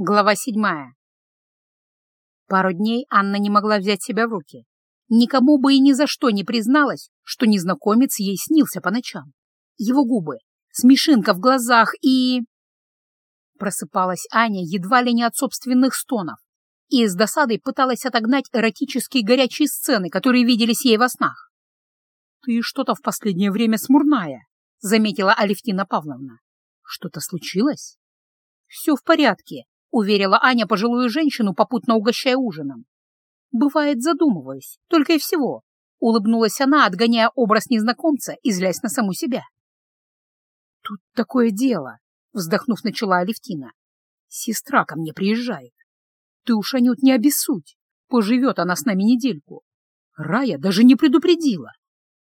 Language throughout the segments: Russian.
Глава седьмая. Пару дней Анна не могла взять себя в руки. Никому бы и ни за что не призналась, что незнакомец ей снился по ночам. Его губы, смешинка в глазах и... Просыпалась Аня едва ли не от собственных стонов и с досадой пыталась отогнать эротические горячие сцены, которые виделись ей во снах. «Ты что-то в последнее время смурная», — заметила Алевтина Павловна. «Что-то случилось?» «Все в порядке», — уверила Аня пожилую женщину, попутно угощая ужином. «Бывает, задумываюсь, только и всего», — улыбнулась она, отгоняя образ незнакомца и злясь на саму себя. «Тут такое дело», — вздохнув, начала Алевтина. «Сестра ко мне приезжает. Ты уж, Анют, не обессудь. Поживет она с нами недельку. Рая даже не предупредила».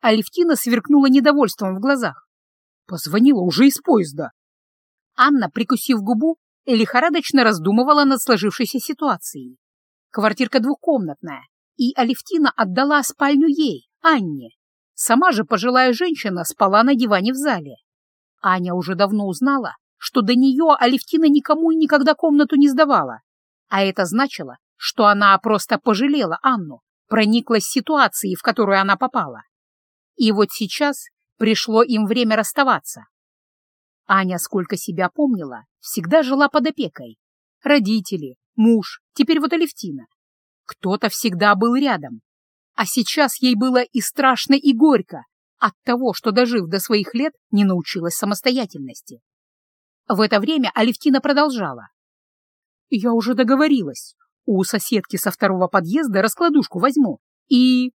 Алевтина сверкнула недовольством в глазах. Позвонила уже из поезда. Анна, прикусив губу, лихорадочно раздумывала над сложившейся ситуацией. Квартирка двухкомнатная, и Алевтина отдала спальню ей, Анне. Сама же пожилая женщина спала на диване в зале. Аня уже давно узнала, что до нее Алевтина никому и никогда комнату не сдавала. А это значило, что она просто пожалела Анну, прониклась ситуацией, в которую она попала. И вот сейчас пришло им время расставаться. Аня, сколько себя помнила, всегда жила под опекой. Родители, муж, теперь вот Алевтина. Кто-то всегда был рядом. А сейчас ей было и страшно, и горько от того, что, дожив до своих лет, не научилась самостоятельности. В это время Алевтина продолжала. «Я уже договорилась. У соседки со второго подъезда раскладушку возьму. И...»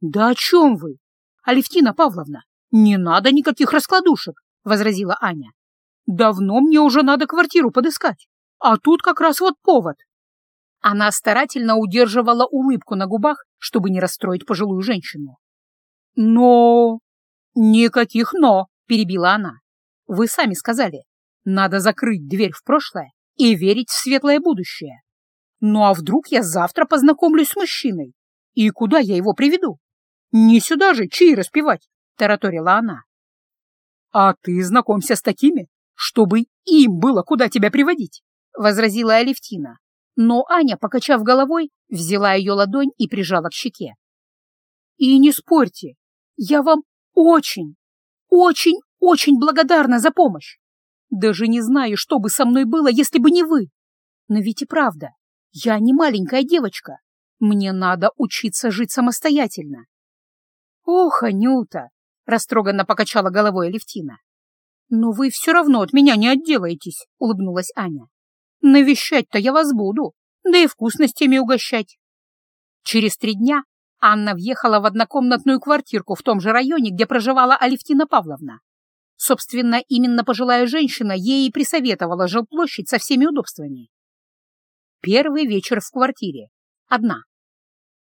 «Да о чем вы? Алевтина Павловна, не надо никаких раскладушек возразила Аня. «Давно мне уже надо квартиру подыскать, а тут как раз вот повод». Она старательно удерживала улыбку на губах, чтобы не расстроить пожилую женщину. «Но...» «Никаких «но», — перебила она. «Вы сами сказали, надо закрыть дверь в прошлое и верить в светлое будущее. Ну а вдруг я завтра познакомлюсь с мужчиной? И куда я его приведу? Не сюда же чаи распевать, — тараторила она. «А ты знакомься с такими, чтобы им было куда тебя приводить», — возразила Алевтина. Но Аня, покачав головой, взяла ее ладонь и прижала к щеке. «И не спорьте, я вам очень, очень, очень благодарна за помощь. Даже не знаю, что бы со мной было, если бы не вы. Но ведь и правда, я не маленькая девочка. Мне надо учиться жить самостоятельно». «Ох, Анюта, Растроганно покачала головой Алевтина. «Но вы все равно от меня не отделаетесь», — улыбнулась Аня. «Навещать-то я вас буду, да и вкусностями угощать». Через три дня Анна въехала в однокомнатную квартирку в том же районе, где проживала Алевтина Павловна. Собственно, именно пожилая женщина ей и присоветовала жилплощадь со всеми удобствами. Первый вечер в квартире. Одна.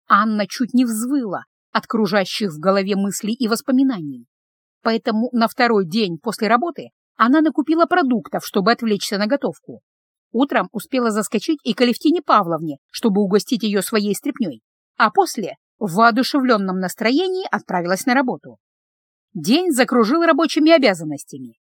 Анна чуть не взвыла, от кружащих в голове мыслей и воспоминаний. Поэтому на второй день после работы она накупила продуктов, чтобы отвлечься на готовку. Утром успела заскочить и к Алевтине Павловне, чтобы угостить ее своей стряпней, а после в воодушевленном настроении отправилась на работу. День закружил рабочими обязанностями.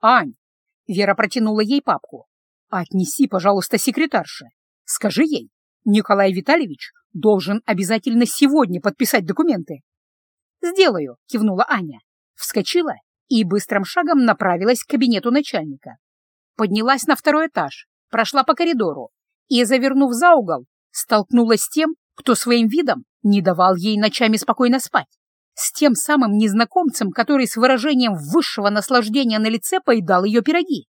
«Ань!» — Вера протянула ей папку. «Отнеси, пожалуйста, секретарше. Скажи ей, Николай Витальевич должен обязательно сегодня подписать документы. «Сделаю», — кивнула Аня. Вскочила и быстрым шагом направилась к кабинету начальника. Поднялась на второй этаж, прошла по коридору и, завернув за угол, столкнулась с тем, кто своим видом не давал ей ночами спокойно спать, с тем самым незнакомцем, который с выражением высшего наслаждения на лице поедал ее пироги.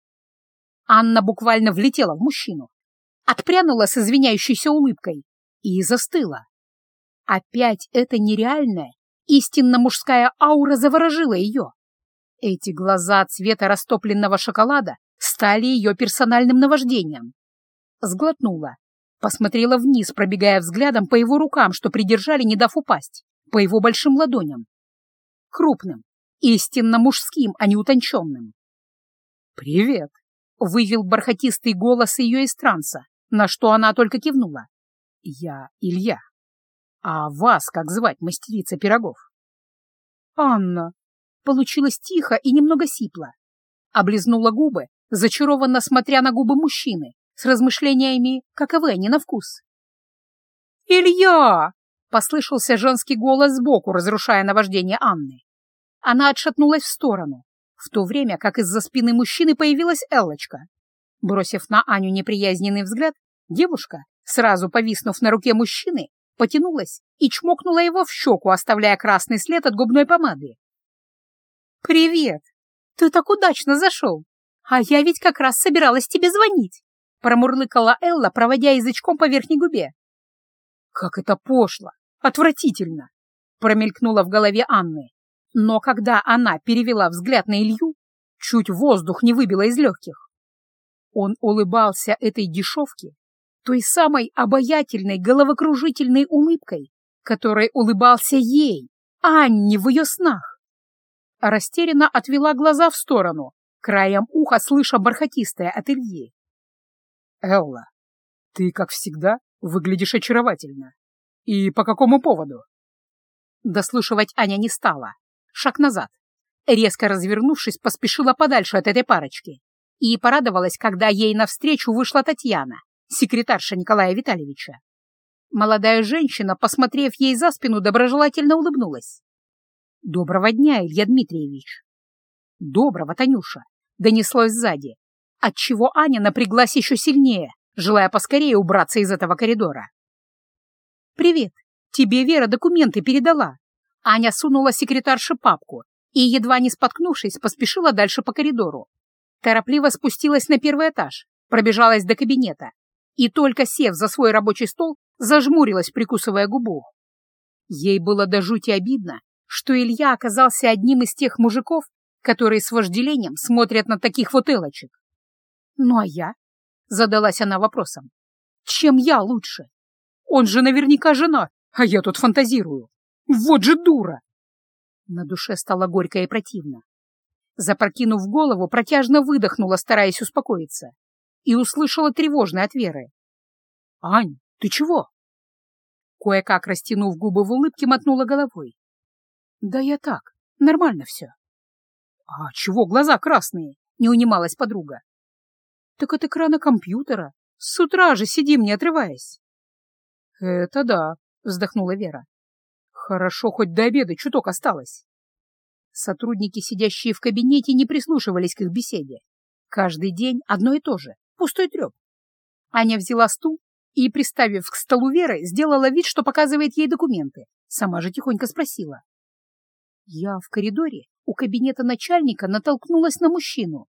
Анна буквально влетела в мужчину, отпрянула с извиняющейся улыбкой и застыла. Опять эта нереальная, истинно мужская аура заворожила ее. Эти глаза цвета растопленного шоколада стали ее персональным наваждением. Сглотнула, посмотрела вниз, пробегая взглядом по его рукам, что придержали, не дав упасть, по его большим ладоням. Крупным, истинно мужским, а не утонченным. «Привет!» — вывел бархатистый голос ее из транса, на что она только кивнула. Я Илья. А вас как звать, мастерица пирогов? Анна. Получилось тихо и немного сипло. Облизнула губы, зачарованно смотря на губы мужчины, с размышлениями, каковы они на вкус. «Илья!» — послышался женский голос сбоку, разрушая наваждение Анны. Она отшатнулась в сторону, в то время как из-за спины мужчины появилась Эллочка. Бросив на Аню неприязненный взгляд, девушка, сразу повиснув на руке мужчины, потянулась и чмокнула его в щеку, оставляя красный след от губной помады. «Привет! Ты так удачно зашел! А я ведь как раз собиралась тебе звонить!» промурлыкала Элла, проводя язычком по верхней губе. «Как это пошло! Отвратительно!» промелькнула в голове Анны. Но когда она перевела взгляд на Илью, чуть воздух не выбило из легких. Он улыбался этой дешевке, той самой обаятельной головокружительной улыбкой, которой улыбался ей, Анне в ее снах. Растерянно отвела глаза в сторону, краем уха слыша бархатистое от Ильи. «Элла, ты, как всегда, выглядишь очаровательно. И по какому поводу?» Дослушивать Аня не стала. Шаг назад. Резко развернувшись, поспешила подальше от этой парочки. И порадовалась, когда ей навстречу вышла Татьяна, секретарша Николая Витальевича. Молодая женщина, посмотрев ей за спину, доброжелательно улыбнулась. «Доброго дня, Илья Дмитриевич!» «Доброго, Танюша!» — донеслось сзади, отчего Аня напряглась еще сильнее, желая поскорее убраться из этого коридора. «Привет! Тебе Вера документы передала!» Аня сунула секретарше папку и, едва не споткнувшись, поспешила дальше по коридору. Торопливо спустилась на первый этаж, пробежалась до кабинета и, только сев за свой рабочий стол, зажмурилась, прикусывая губу. Ей было до жути обидно, что Илья оказался одним из тех мужиков, которые с вожделением смотрят на таких вот элочек. «Ну а я?» — задалась она вопросом. «Чем я лучше? Он же наверняка женат, а я тут фантазирую. Вот же дура!» На душе стало горько и противно. Запрокинув голову, протяжно выдохнула, стараясь успокоиться, и услышала тревожный от Веры. «Ань, ты чего?» Кое-как, растянув губы в улыбке, мотнула головой. «Да я так, нормально все». «А чего глаза красные?» — не унималась подруга. «Так от экрана компьютера. С утра же сидим, не отрываясь». «Это да», — вздохнула Вера. «Хорошо, хоть до обеда чуток осталось». Сотрудники, сидящие в кабинете, не прислушивались к их беседе. Каждый день одно и то же, пустой треп. Аня взяла стул и, приставив к столу Веры, сделала вид, что показывает ей документы. Сама же тихонько спросила. Я в коридоре у кабинета начальника натолкнулась на мужчину.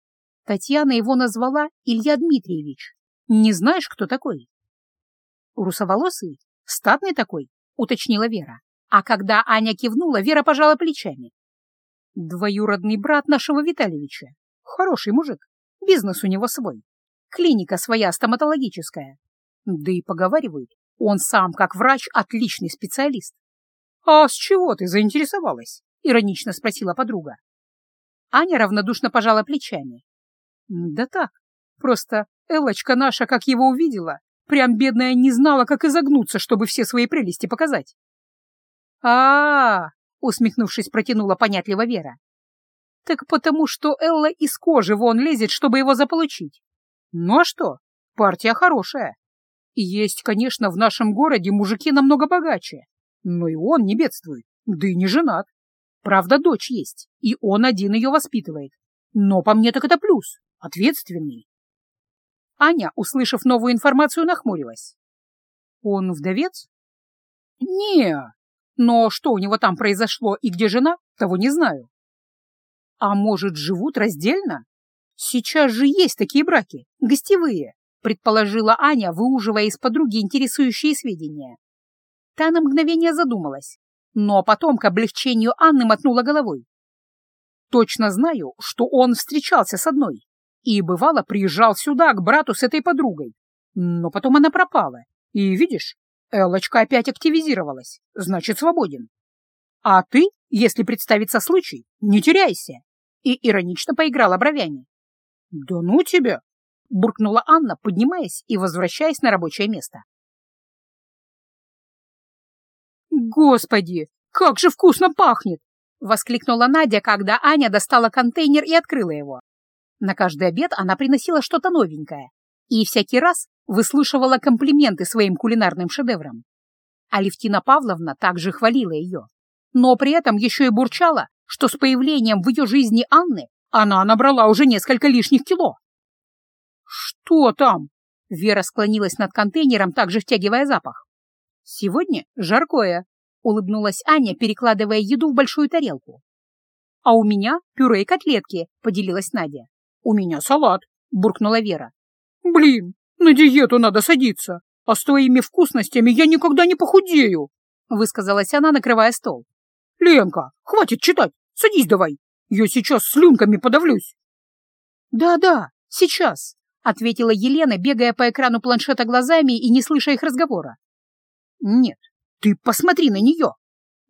Татьяна его назвала Илья Дмитриевич. Не знаешь, кто такой? Русоволосый? Статный такой? Уточнила Вера. А когда Аня кивнула, Вера пожала плечами. Двоюродный брат нашего Витальевича. Хороший мужик. Бизнес у него свой. Клиника своя стоматологическая. Да и поговаривают, он сам, как врач, отличный специалист. «А с чего ты заинтересовалась?» — иронично спросила подруга. Аня равнодушно пожала плечами. «Да так, просто Элочка наша, как его увидела, прям бедная не знала, как изогнуться, чтобы все свои прелести показать». «А-а-а!» — усмехнувшись, протянула понятливо Вера. «Так потому что Элла из кожи вон лезет, чтобы его заполучить. Ну а что, партия хорошая. Есть, конечно, в нашем городе мужики намного богаче, но и он не бедствует, да и не женат. Правда, дочь есть, и он один ее воспитывает. Но по мне так это плюс, ответственный. Аня, услышав новую информацию, нахмурилась. Он вдовец? Не, но что у него там произошло и где жена, того не знаю. А может, живут раздельно? Сейчас же есть такие браки, гостевые, предположила Аня, выуживая из подруги интересующие сведения. Та на мгновение задумалась, но потом к облегчению Анны мотнула головой. Точно знаю, что он встречался с одной и, бывало, приезжал сюда к брату с этой подругой. Но потом она пропала, и, видишь, Элочка опять активизировалась, значит, свободен. А ты, если представится случай, не теряйся. И иронично поиграла бровями. Да ну тебя! Буркнула Анна, поднимаясь и возвращаясь на рабочее место. «Господи, как же вкусно пахнет!» — воскликнула Надя, когда Аня достала контейнер и открыла его. На каждый обед она приносила что-то новенькое. И всякий раз выслушивала комплименты своим кулинарным шедеврам. Алевтина Павловна также хвалила ее, но при этом еще и бурчала, что с появлением в ее жизни Анны она набрала уже несколько лишних кило. «Что там?» — Вера склонилась над контейнером, также втягивая запах. «Сегодня жаркое», — улыбнулась Аня, перекладывая еду в большую тарелку. «А у меня пюре и котлетки», — поделилась Надя. «У меня салат», — буркнула Вера. «Блин, на диету надо садиться, а с твоими вкусностями я никогда не похудею», — высказалась она, накрывая стол. «Ленка, хватит читать, садись давай, я сейчас слюнками подавлюсь». «Да-да, сейчас», — ответила Елена, бегая по экрану планшета глазами и не слыша их разговора. «Нет, ты посмотри на нее!»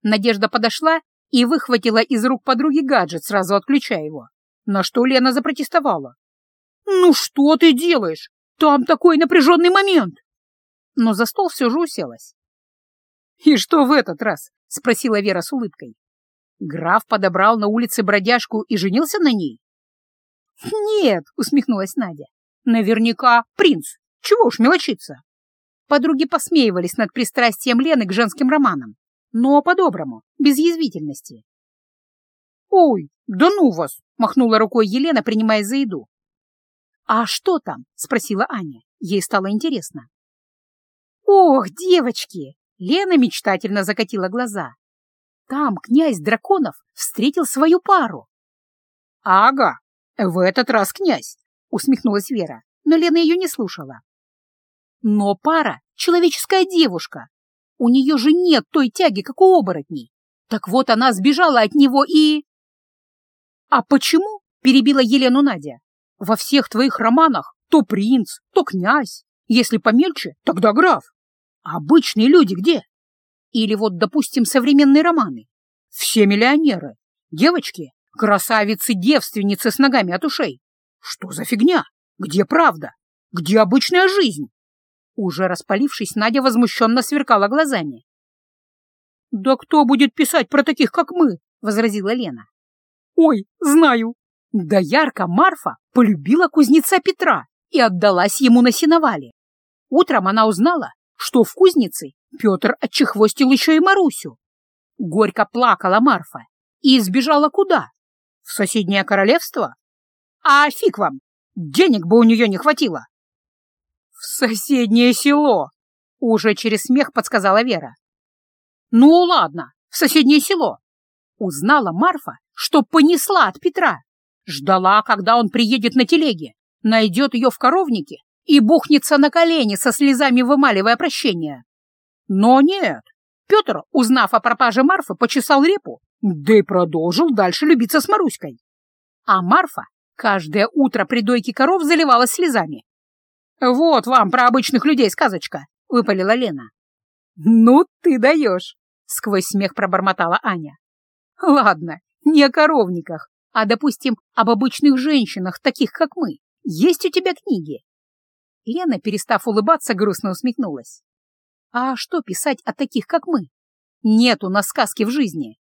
Надежда подошла и выхватила из рук подруги гаджет, сразу отключая его. На что Лена запротестовала. «Ну что ты делаешь? Там такой напряженный момент!» Но за стол все же уселась. «И что в этот раз?» — спросила Вера с улыбкой. «Граф подобрал на улице бродяжку и женился на ней?» «Нет», — усмехнулась Надя. «Наверняка принц. Чего уж мелочиться?» Подруги посмеивались над пристрастием Лены к женским романам, но по-доброму, без язвительности. «Ой, да ну вас!» — махнула рукой Елена, принимая за еду. «А что там?» — спросила Аня. Ей стало интересно. «Ох, девочки!» — Лена мечтательно закатила глаза. «Там князь драконов встретил свою пару». «Ага, в этот раз князь!» — усмехнулась Вера, но Лена ее не слушала. Но пара — человеческая девушка. У нее же нет той тяги, как у оборотней. Так вот она сбежала от него и... «А почему?» — перебила Елену Надя. «Во всех твоих романах то принц, то князь. Если помельче, тогда граф. А обычные люди где? Или вот, допустим, современные романы. Все миллионеры. Девочки — красавицы-девственницы с ногами от ушей. Что за фигня? Где правда? Где обычная жизнь? Уже распалившись, Надя возмущенно сверкала глазами. «Да кто будет писать про таких, как мы?» — возразила Лена. «Ой, знаю. Да ярко Марфа полюбила кузнеца Петра и отдалась ему на сеновале. Утром она узнала, что в кузнице Петр отчехвостил еще и Марусю. Горько плакала Марфа и избежала куда? В соседнее королевство? А фиг вам, денег бы у нее не хватило. «В соседнее село!» — уже через смех подсказала Вера. «Ну ладно, в соседнее село!» Узнала Марфа, что понесла от Петра. Ждала, когда он приедет на телеге, найдет ее в коровнике и бухнется на колени со слезами вымаливая прощение. Но нет, Петр, узнав о пропаже Марфы, почесал репу, да и продолжил дальше любиться с Маруськой. А Марфа каждое утро при дойке коров заливалась слезами, «Вот вам про обычных людей сказочка», — выпалила Лена. «Ну ты даешь», — сквозь смех пробормотала Аня. «Ладно, не о коровниках, а, допустим, об обычных женщинах, таких как мы. Есть у тебя книги?» Лена, перестав улыбаться, грустно усмехнулась. «А что писать о таких, как мы? Нет у нас сказки в жизни».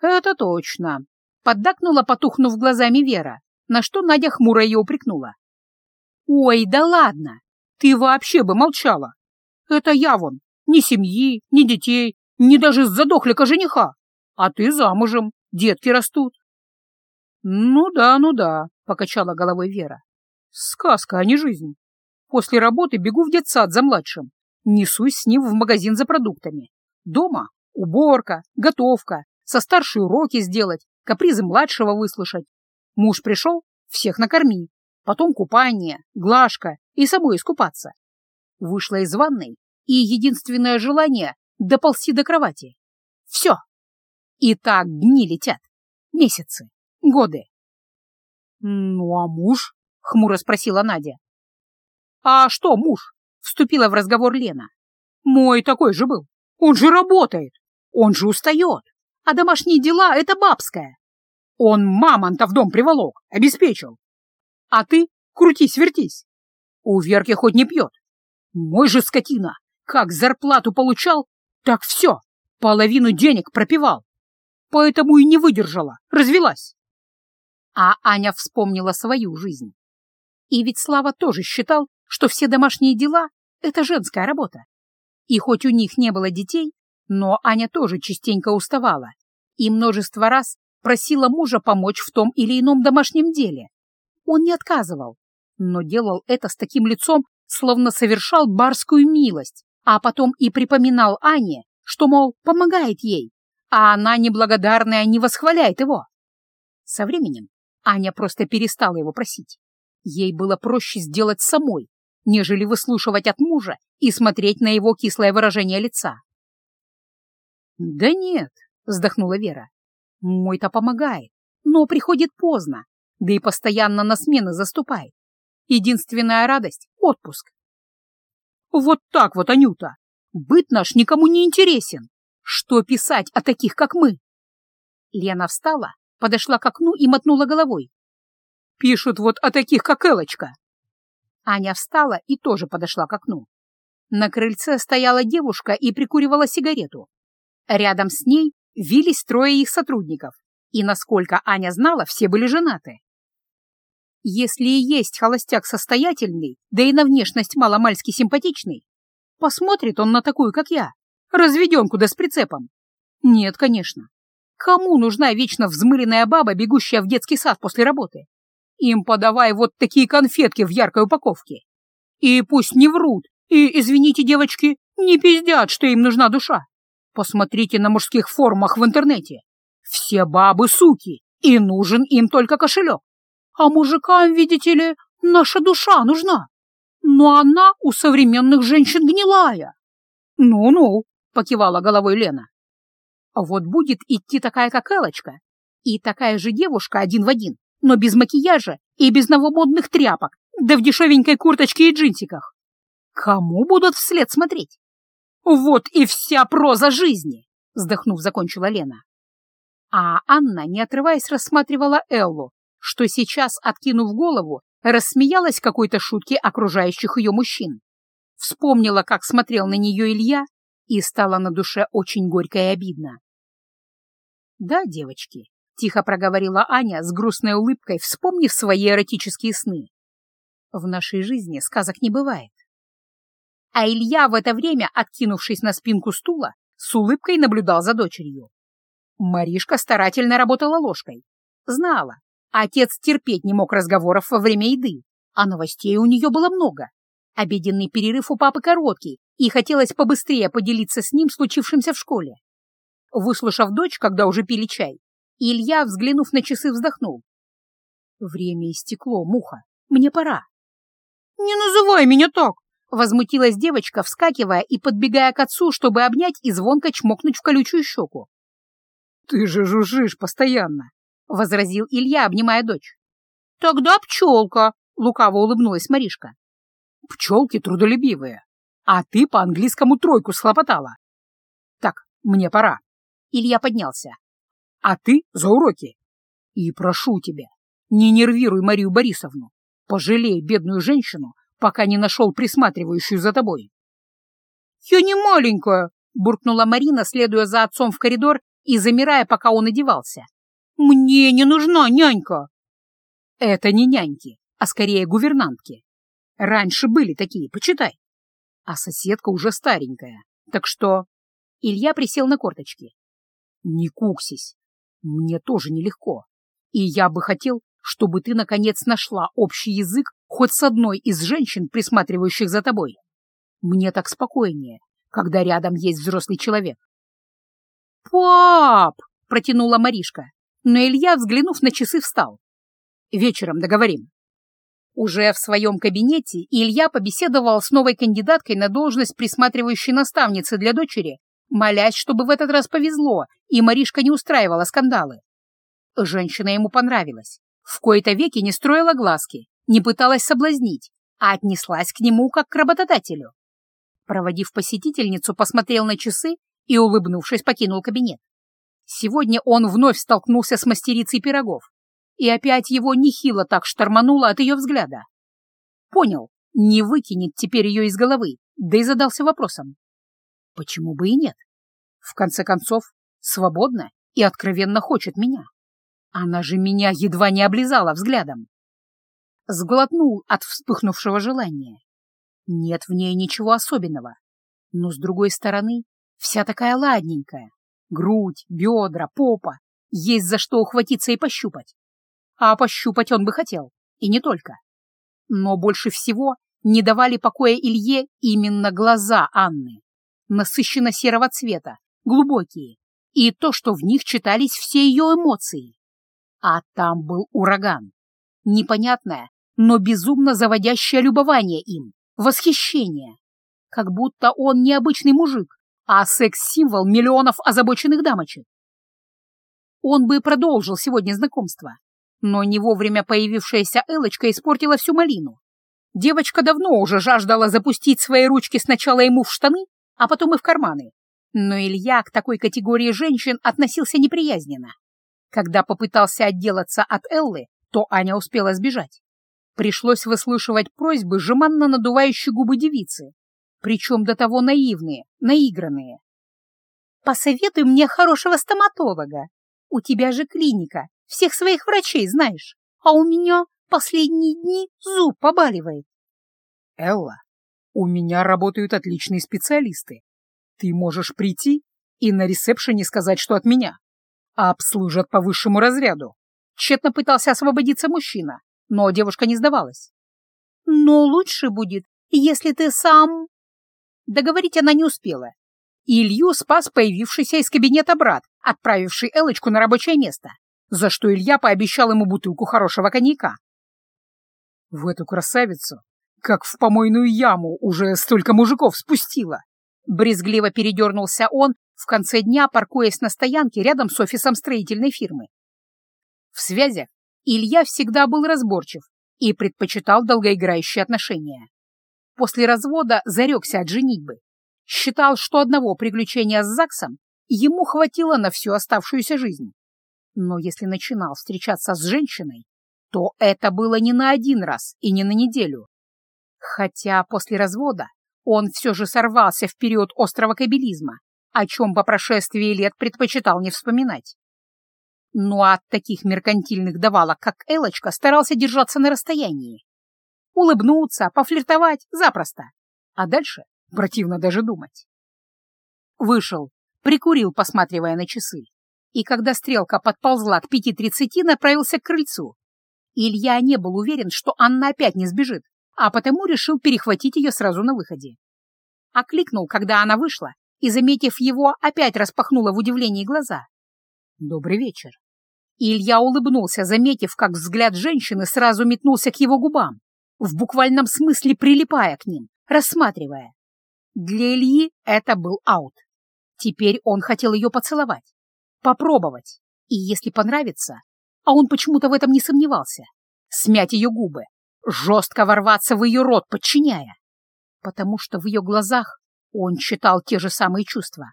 «Это точно», — поддакнула, потухнув глазами Вера, на что Надя хмуро ее упрекнула. «Ой, да ладно! Ты вообще бы молчала! Это я вон, ни семьи, ни детей, ни даже задохлика жениха, а ты замужем, детки растут». «Ну да, ну да», — покачала головой Вера. «Сказка, а не жизнь. После работы бегу в детсад за младшим, несусь с ним в магазин за продуктами. Дома уборка, готовка, со старшей уроки сделать, капризы младшего выслушать. Муж пришел, всех накорми, потом купание, глажка и собой искупаться. Вышла из ванной, и единственное желание — доползти до кровати. Все. И так дни летят. Месяцы, годы. «Ну, а муж?» — хмуро спросила Надя. «А что муж?» — вступила в разговор Лена. «Мой такой же был. Он же работает. Он же устает. А домашние дела — это бабское. Он мамонта в дом приволок, обеспечил. А ты крутись-вертись. У Верки хоть не пьет. Мой же скотина, как зарплату получал, так все, половину денег пропивал. Поэтому и не выдержала, развелась. А Аня вспомнила свою жизнь. И ведь Слава тоже считал, что все домашние дела — это женская работа. И хоть у них не было детей, но Аня тоже частенько уставала и множество раз просила мужа помочь в том или ином домашнем деле. Он не отказывал, но делал это с таким лицом, словно совершал барскую милость, а потом и припоминал Ане, что, мол, помогает ей, а она неблагодарная не восхваляет его. Со временем Аня просто перестала его просить. Ей было проще сделать самой, нежели выслушивать от мужа и смотреть на его кислое выражение лица. «Да нет», — вздохнула Вера, — «мой-то помогает, но приходит поздно, да и постоянно на смены заступает. Единственная радость — отпуск». «Вот так вот, Анюта! Быт наш никому не интересен. Что писать о таких, как мы?» Лена встала, подошла к окну и мотнула головой. «Пишут вот о таких, как Элочка». Аня встала и тоже подошла к окну. На крыльце стояла девушка и прикуривала сигарету. Рядом с ней вились трое их сотрудников, и, насколько Аня знала, все были женаты. Если и есть холостяк состоятельный, да и на внешность маломальски симпатичный, посмотрит он на такую, как я, разведенку да с прицепом. Нет, конечно. Кому нужна вечно взмыленная баба, бегущая в детский сад после работы? Им подавай вот такие конфетки в яркой упаковке. И пусть не врут, и, извините, девочки, не пиздят, что им нужна душа. Посмотрите на мужских форумах в интернете. Все бабы суки, и нужен им только кошелек. А мужикам, видите ли, наша душа нужна. Но она у современных женщин гнилая. Ну-ну, покивала головой Лена. Вот будет идти такая, как Элочка, и такая же девушка один в один, но без макияжа и без новомодных тряпок, да в дешевенькой курточке и джинсиках. Кому будут вслед смотреть? «Вот и вся проза жизни!» — вздохнув, закончила Лена. А Анна, не отрываясь, рассматривала Эллу, что сейчас, откинув голову, рассмеялась какой-то шутке окружающих ее мужчин. Вспомнила, как смотрел на нее Илья, и стало на душе очень горько и обидно. «Да, девочки», — тихо проговорила Аня с грустной улыбкой, вспомнив свои эротические сны. «В нашей жизни сказок не бывает а Илья в это время, откинувшись на спинку стула, с улыбкой наблюдал за дочерью. Маришка старательно работала ложкой. Знала, отец терпеть не мог разговоров во время еды, а новостей у нее было много. Обеденный перерыв у папы короткий, и хотелось побыстрее поделиться с ним случившимся в школе. Выслушав дочь, когда уже пили чай, Илья, взглянув на часы, вздохнул. «Время истекло, муха. Мне пора». «Не называй меня так!» Возмутилась девочка, вскакивая и подбегая к отцу, чтобы обнять и звонко чмокнуть в колючую щеку. «Ты же жужжишь постоянно», — возразил Илья, обнимая дочь. «Тогда пчелка», — лукаво улыбнулась Маришка. «Пчелки трудолюбивые, а ты по английскому тройку схлопотала». «Так, мне пора». Илья поднялся. «А ты за уроки. И прошу тебя, не нервируй Марию Борисовну. Пожалей бедную женщину, пока не нашел присматривающую за тобой. «Я не маленькая!» — буркнула Марина, следуя за отцом в коридор и замирая, пока он одевался. «Мне не нужна нянька!» «Это не няньки, а скорее гувернантки. Раньше были такие, почитай. А соседка уже старенькая, так что...» Илья присел на корточки. «Не куксись, мне тоже нелегко, и я бы хотел, чтобы ты, наконец, нашла общий язык хоть с одной из женщин, присматривающих за тобой. Мне так спокойнее, когда рядом есть взрослый человек. «Пап!» — протянула Маришка, но Илья, взглянув на часы, встал. «Вечером договорим». Уже в своем кабинете Илья побеседовал с новой кандидаткой на должность присматривающей наставницы для дочери, молясь, чтобы в этот раз повезло, и Маришка не устраивала скандалы. Женщина ему понравилась. В кои-то веки не строила глазки, не пыталась соблазнить, а отнеслась к нему как к работодателю. Проводив посетительницу, посмотрел на часы и, улыбнувшись, покинул кабинет. Сегодня он вновь столкнулся с мастерицей пирогов, и опять его нехило так штормануло от ее взгляда. Понял, не выкинет теперь ее из головы, да и задался вопросом. Почему бы и нет? В конце концов, свободна и откровенно хочет меня. Она же меня едва не облизала взглядом. сглотнул от вспыхнувшего желания. Нет в ней ничего особенного, но, с другой стороны, вся такая ладненькая. Грудь, бедра, попа, есть за что ухватиться и пощупать. А пощупать он бы хотел, и не только. Но больше всего не давали покоя Илье именно глаза Анны, насыщенно серого цвета, глубокие, и то, что в них читались все ее эмоции. А там был ураган. Непонятное, но безумно заводящее любование им, восхищение. Как будто он не обычный мужик, а секс-символ миллионов озабоченных дамочек. Он бы продолжил сегодня знакомство, но не вовремя появившаяся Элочка испортила всю малину. Девочка давно уже жаждала запустить свои ручки сначала ему в штаны, а потом и в карманы. Но Илья к такой категории женщин относился неприязненно. Когда попытался отделаться от Эллы, то Аня успела сбежать. Пришлось выслушивать просьбы жеманно надувающей губы девицы, причем до того наивные, наигранные. «Посоветуй мне хорошего стоматолога. У тебя же клиника, всех своих врачей знаешь, а у меня последние дни зуб побаливает. Элла, у меня работают отличные специалисты. Ты можешь прийти и на ресепшене сказать, что от меня. А обслужат по высшему разряду. Тщетно пытался освободиться мужчина, но девушка не сдавалась. Но лучше будет, если ты сам... Договорить она не успела. Илью спас появившийся из кабинета брат, отправивший Элочку на рабочее место, за что Илья пообещал ему бутылку хорошего коньяка. В эту красавицу, как в помойную яму, уже столько мужиков спустила. Брезгливо передернулся он, в конце дня паркуясь на стоянке рядом с офисом строительной фирмы. В связях Илья всегда был разборчив и предпочитал долгоиграющие отношения. После развода зарекся от женитьбы. Считал, что одного приключения с ЗАГСом ему хватило на всю оставшуюся жизнь. Но если начинал встречаться с женщиной, то это было не на один раз и не на неделю. Хотя после развода он все же сорвался в период острого кабелизма, о чем по прошествии лет предпочитал не вспоминать. А от таких меркантильных давалок, как Элочка, старался держаться на расстоянии. Улыбнуться, пофлиртовать запросто. А дальше противно даже думать. Вышел, прикурил, посматривая на часы. И когда стрелка подползла к пяти тридцати, направился к крыльцу. Илья не был уверен, что Анна опять не сбежит, а потому решил перехватить ее сразу на выходе. Окликнул, когда она вышла, и, заметив его, опять распахнула в удивлении глаза. «Добрый вечер». Илья улыбнулся, заметив, как взгляд женщины сразу метнулся к его губам, в буквальном смысле прилипая к ним, рассматривая. Для Ильи это был аут. Теперь он хотел ее поцеловать, попробовать, и, если понравится, а он почему-то в этом не сомневался, смять ее губы, жестко ворваться в ее рот, подчиняя, потому что в ее глазах он читал те же самые чувства.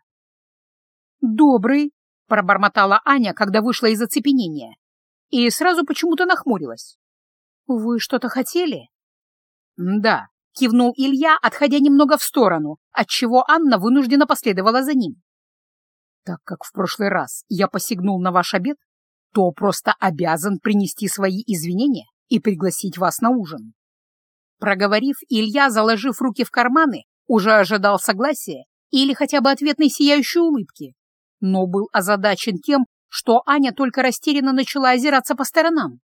«Добрый», — пробормотала Аня, когда вышла из оцепенения, и сразу почему-то нахмурилась. «Вы что-то хотели?» «Да», — кивнул Илья, отходя немного в сторону, отчего Анна вынуждена последовала за ним. «Так как в прошлый раз я посягнул на ваш обед, то просто обязан принести свои извинения и пригласить вас на ужин». Проговорив, Илья, заложив руки в карманы, уже ожидал согласия или хотя бы ответной сияющей улыбки, но был озадачен тем, что Аня только растерянно начала озираться по сторонам.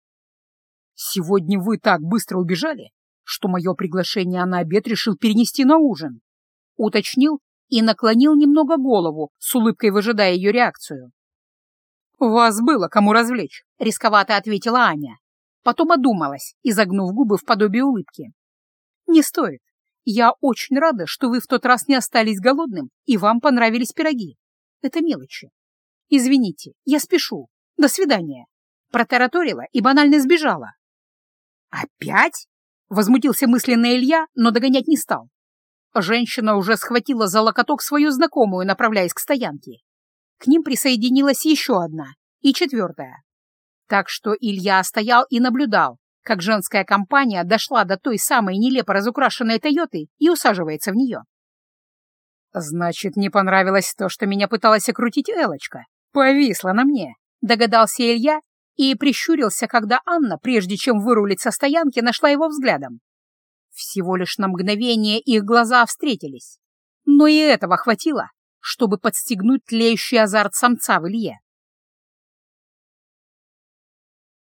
«Сегодня вы так быстро убежали, что мое приглашение на обед решил перенести на ужин», уточнил и наклонил немного голову, с улыбкой выжидая ее реакцию. «Вас было кому развлечь», — рисковато ответила Аня. Потом одумалась, изогнув губы в подобие улыбки. «Не стоит. Я очень рада, что вы в тот раз не остались голодным и вам понравились пироги. Это мелочи. Извините, я спешу. До свидания». Протараторила и банально сбежала. «Опять?» — возмутился мысленно Илья, но догонять не стал. Женщина уже схватила за локоток свою знакомую, направляясь к стоянке. К ним присоединилась еще одна и четвертая. Так что Илья стоял и наблюдал, как женская компания дошла до той самой нелепо разукрашенной «Тойоты» и усаживается в нее. «Значит, не понравилось то, что меня пыталась окрутить Элочка. Повисла на мне», — догадался Илья и прищурился, когда Анна, прежде чем вырулить со стоянки, нашла его взглядом. Всего лишь на мгновение их глаза встретились, но и этого хватило, чтобы подстегнуть тлеющий азарт самца в Илье.